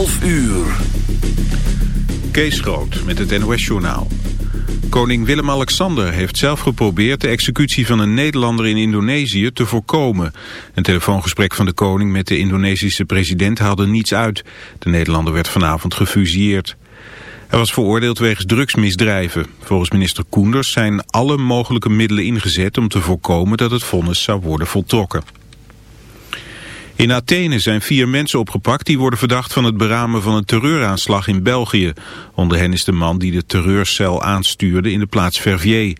12 uur. Kees Groot met het NOS-journaal. Koning Willem-Alexander heeft zelf geprobeerd de executie van een Nederlander in Indonesië te voorkomen. Een telefoongesprek van de koning met de Indonesische president haalde niets uit. De Nederlander werd vanavond gefusilleerd. Hij was veroordeeld wegens drugsmisdrijven. Volgens minister Koenders zijn alle mogelijke middelen ingezet om te voorkomen dat het vonnis zou worden voltrokken. In Athene zijn vier mensen opgepakt die worden verdacht van het beramen van een terreuraanslag in België. Onder hen is de man die de terreurcel aanstuurde in de plaats Verviers.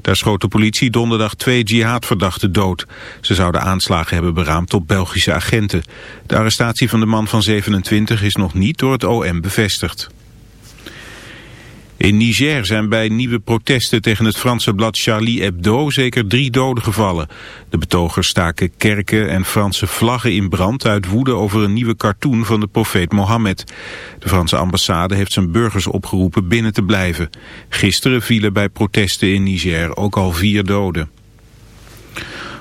Daar schoot de politie donderdag twee jihadverdachten dood. Ze zouden aanslagen hebben beraamd op Belgische agenten. De arrestatie van de man van 27 is nog niet door het OM bevestigd. In Niger zijn bij nieuwe protesten tegen het Franse blad Charlie Hebdo zeker drie doden gevallen. De betogers staken kerken en Franse vlaggen in brand uit woede over een nieuwe cartoon van de profeet Mohammed. De Franse ambassade heeft zijn burgers opgeroepen binnen te blijven. Gisteren vielen bij protesten in Niger ook al vier doden.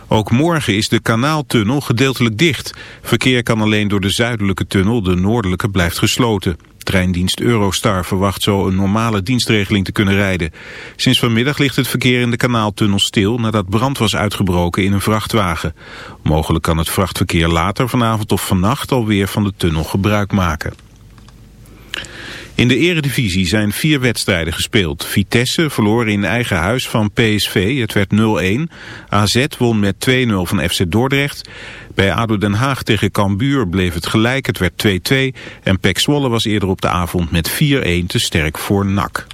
Ook morgen is de kanaaltunnel gedeeltelijk dicht. Verkeer kan alleen door de zuidelijke tunnel, de noordelijke blijft gesloten. Treindienst Eurostar verwacht zo een normale dienstregeling te kunnen rijden. Sinds vanmiddag ligt het verkeer in de kanaaltunnel stil nadat brand was uitgebroken in een vrachtwagen. Mogelijk kan het vrachtverkeer later vanavond of vannacht alweer van de tunnel gebruik maken. In de eredivisie zijn vier wedstrijden gespeeld. Vitesse verloor in eigen huis van PSV, het werd 0-1. AZ won met 2-0 van FC Dordrecht. Bij ADO Den Haag tegen Cambuur bleef het gelijk, het werd 2-2. En Pek Zwolle was eerder op de avond met 4-1 te sterk voor NAC.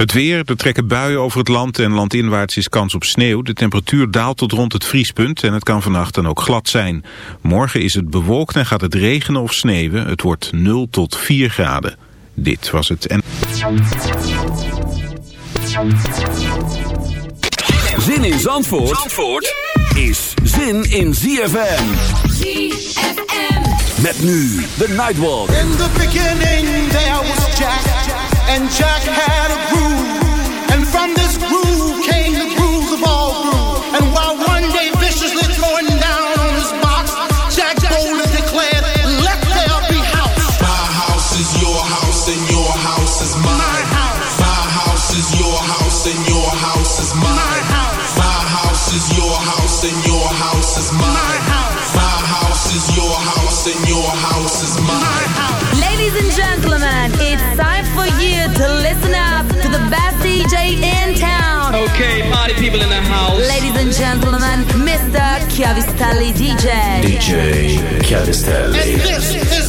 Het weer, er trekken buien over het land en landinwaarts is kans op sneeuw. De temperatuur daalt tot rond het vriespunt en het kan vannacht dan ook glad zijn. Morgen is het bewolkt en gaat het regenen of sneeuwen. Het wordt 0 tot 4 graden. Dit was het. En... Zin in Zandvoort, Zandvoort is zin in ZFM. ZFM. Met nu de Nightwalk. In the beginning there was Jack. And Jack had a groove. And from this groove came the grooves of all grooves. And while one day viciously throwing down on his box, Jack boldly declared, Let there be house. My house is your house and your house is mine. My house is your house and your house is mine. My house. My house is your house and your house is mine. My house. My house is your house and your house, DJ in town. Okay, party people in the house. Ladies and gentlemen, Mr. Chiavistelli DJ. DJ Chiavistelli.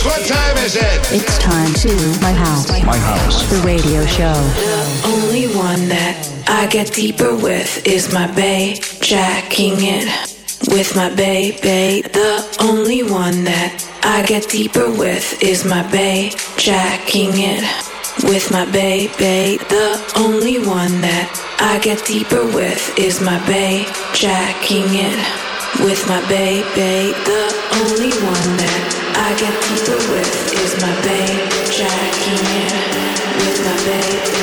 Say, what time is it? It's time to My House. My House. The radio show. The only one that I get deeper with is my bae, jacking it with my bae, bae. The only one that I get deeper with is my bae, jacking it with my bae, bae. The only one that I get deeper with is my bae, jacking it with my bae, bae. The only one that I get deeper with is my bae, jacking it with my bae,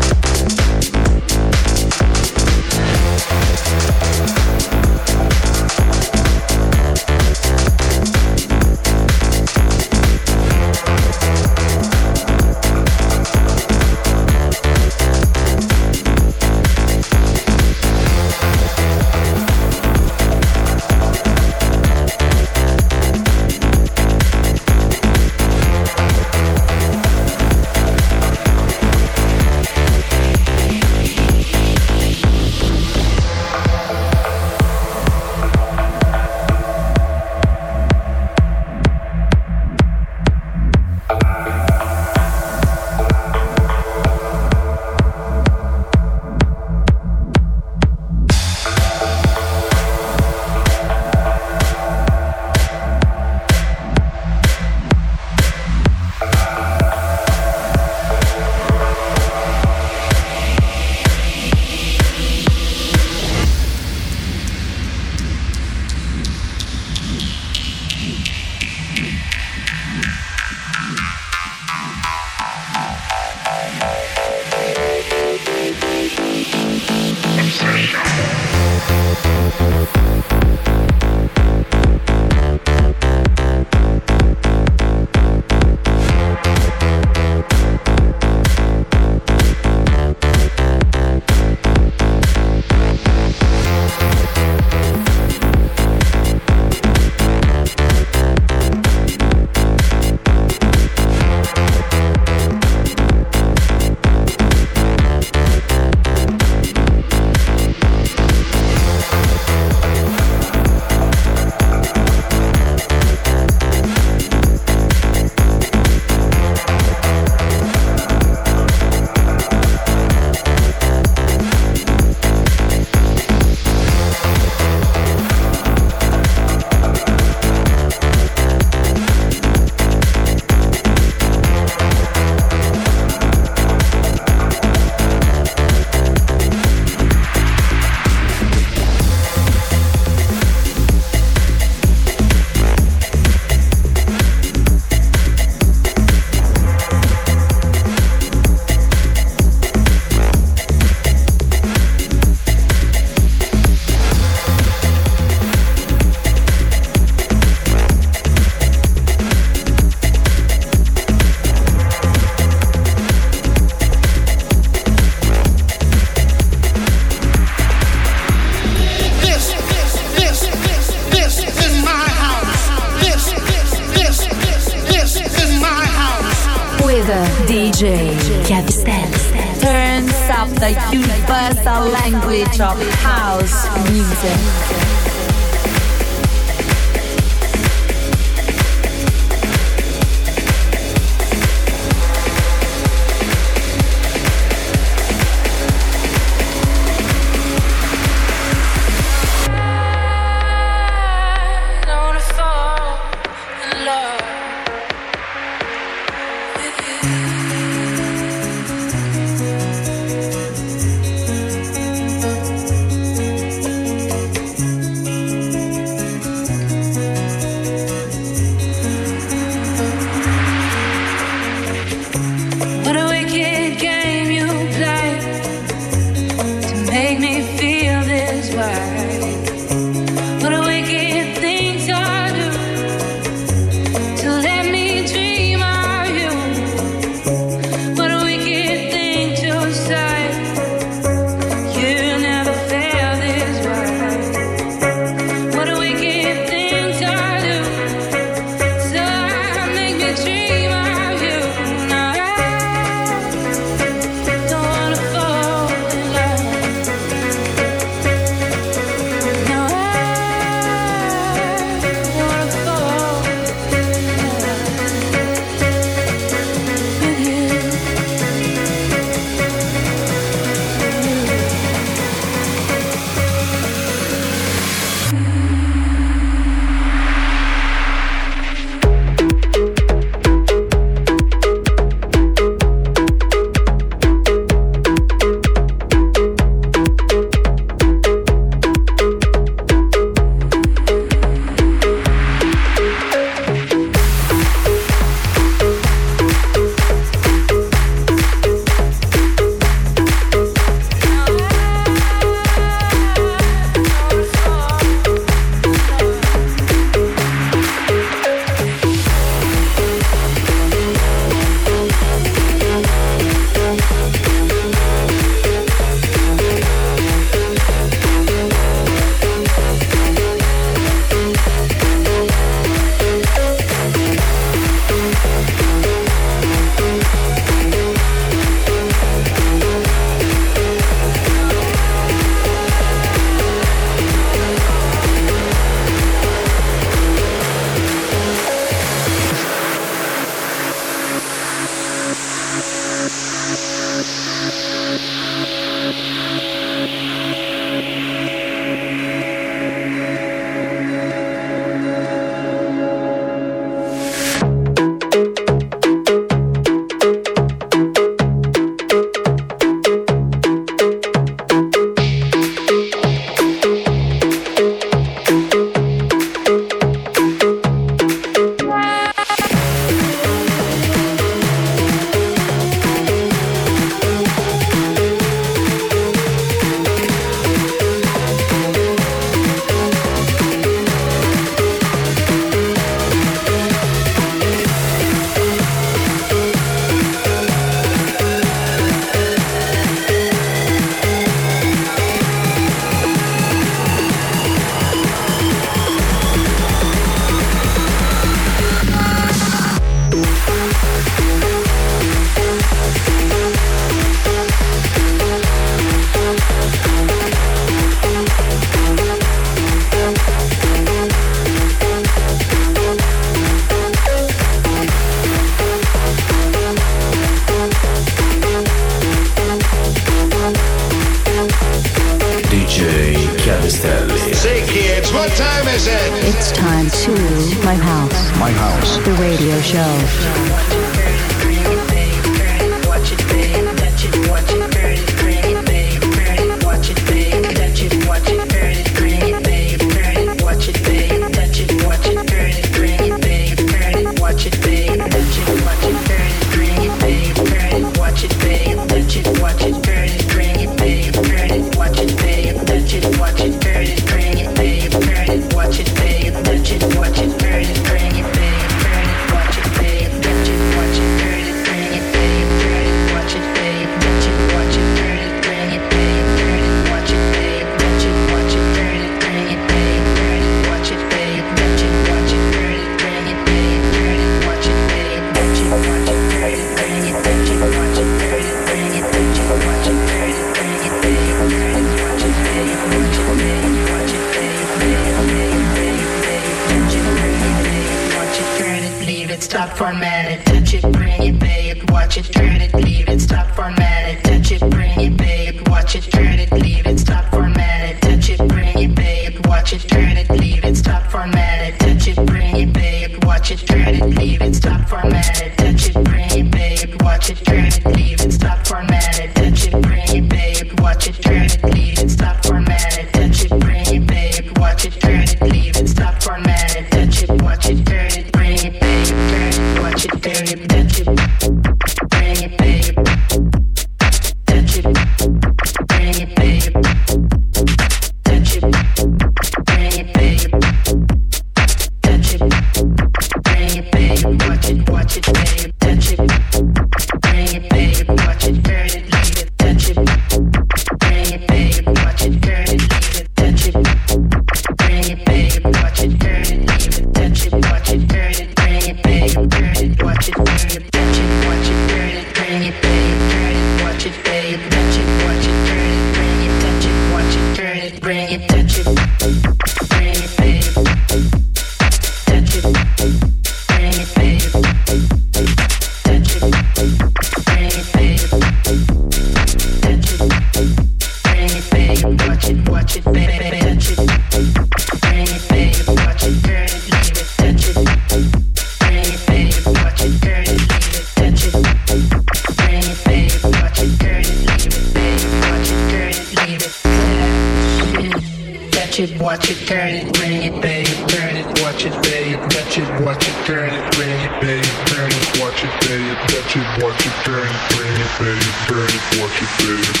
Yeah.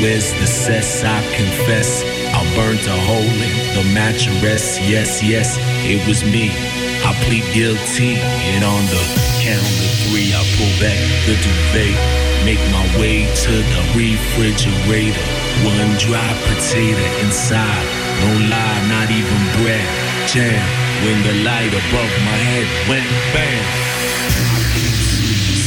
Where's the cess? I confess, I burnt a hole in the mattress. Yes, yes, it was me. I plead guilty, and on the count of three, I pull back the duvet, make my way to the refrigerator. One dry potato inside, no lie, not even bread. Jam when the light above my head went bam.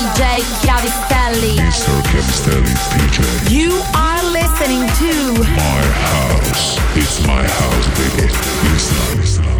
DJ Chiavistelli. Mr. Chiavistelli DJ. You are listening to My house. It's my house, baby. Listen, listen,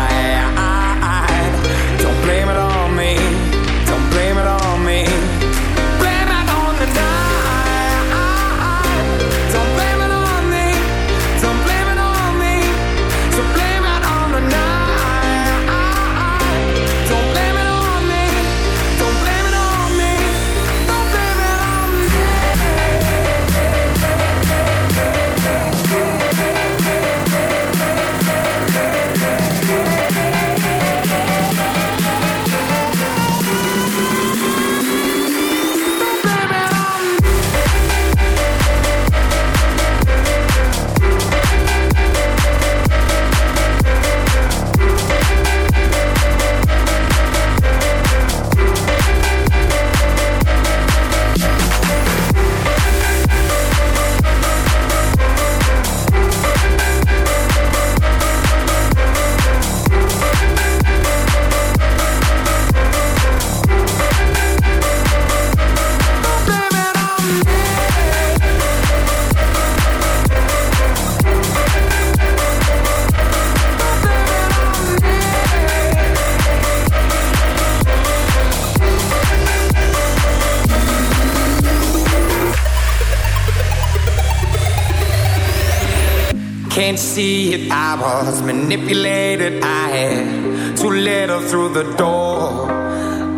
can't see it. I was manipulated. I had to let her through the door.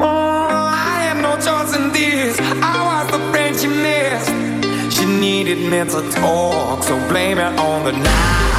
Oh, I had no choice in this. I was the friend she missed. She needed mental talk, so blame it on the night.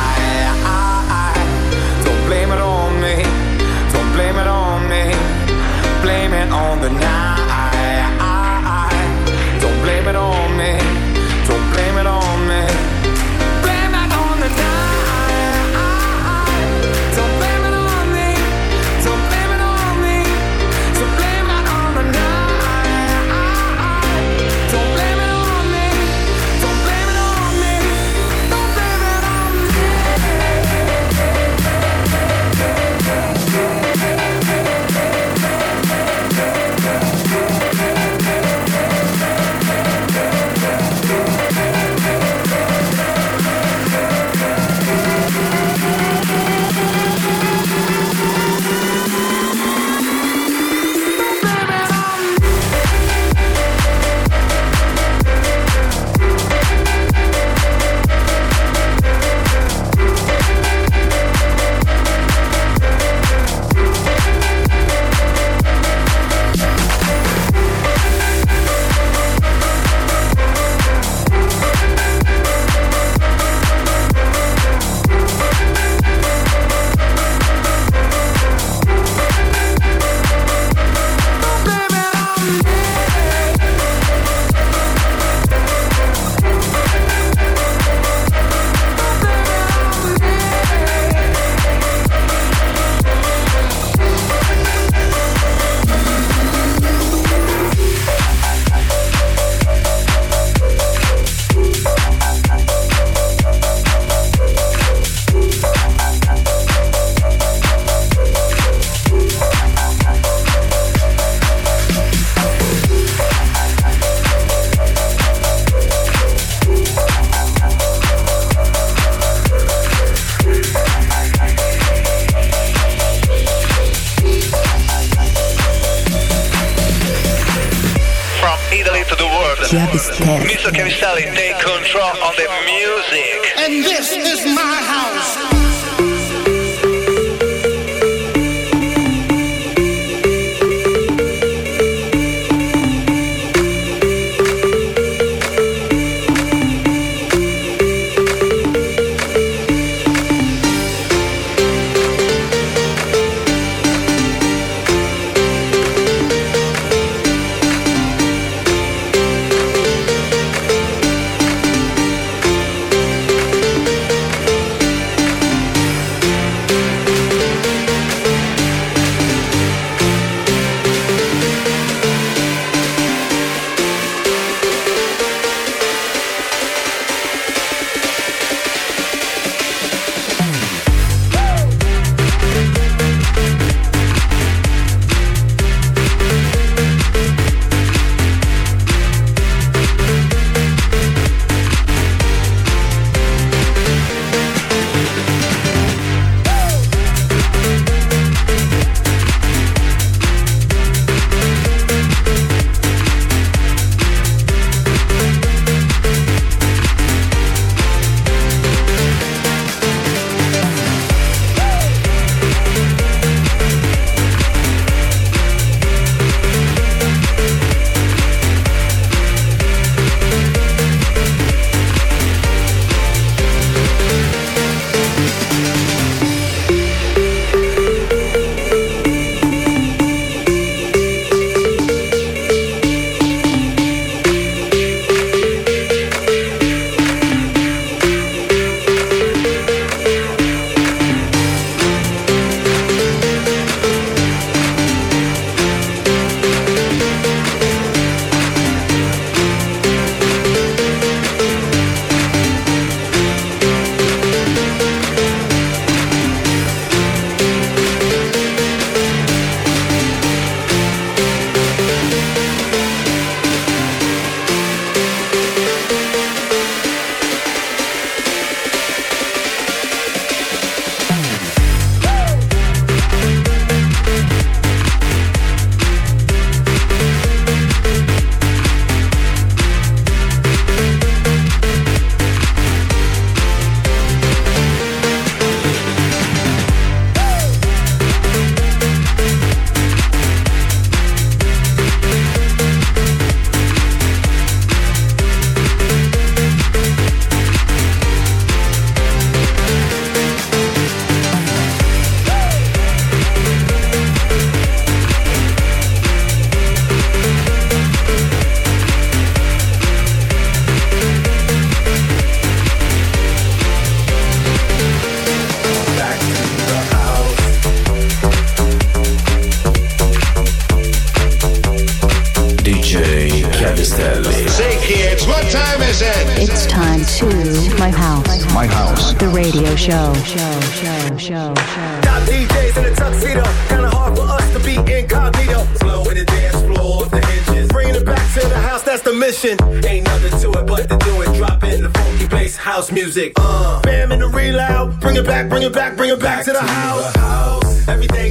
Show. Show, show, show, show. Top DJs in a tuxedo. Kinda hard for us to be incognito. Slow in the dance floor the hinges. Bringing it back to the house, that's the mission. Ain't nothing to it but to do it. Drop in the funky bass house music. Uh, bam in the reloud. Bring it back, bring it back, bring it back, to, the, house. the house. Everything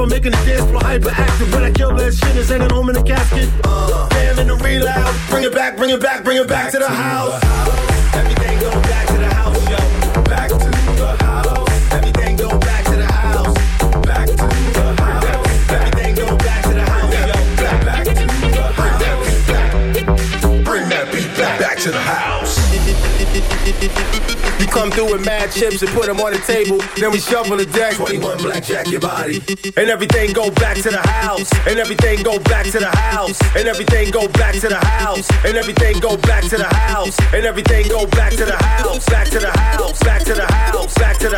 I'm making the dance floor hyperactive. When I kill that shit, it's ain't home in a casket. Uh, damn in the real loud. Bring it back, bring it back, bring it back, to the house. Through with mad chips and put them on the table. Then we shuffle the deck. 21 blackjack your body. And everything go back to the house. And everything go back to the house. And everything go back to the house. And everything go back to the house. And everything go back to the house. Back to the house. Back to the house. Back to the